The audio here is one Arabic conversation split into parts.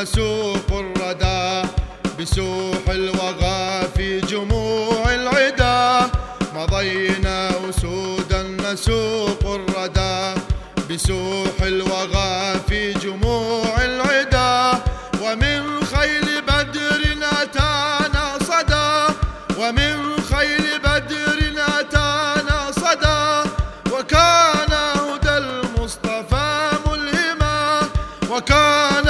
مسوق الردى بسوح الوغى في جموع العدا. مضينا أسودا نسوق الردى بسوح الوغى في جموع العدا. ومن خيل بدر أتانا صدى ومن خيل بدر أتانا صدى. وكان هدى المصطفى ملهما وكان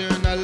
journal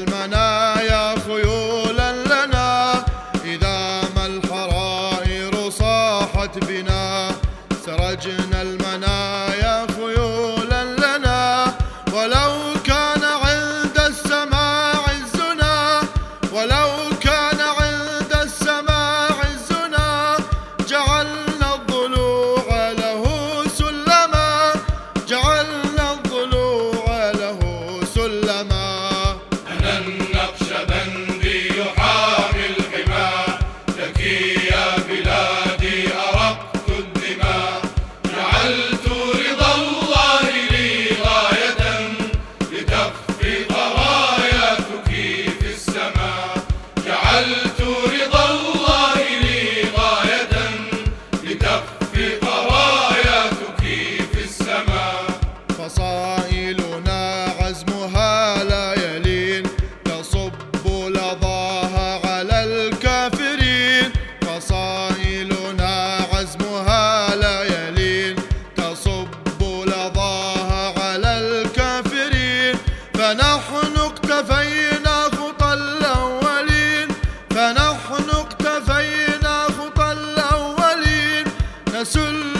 Resul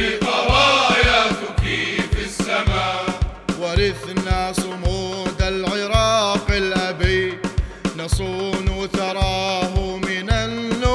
في ورثنا صمود العراق الأبي. نصون ثراه من النوب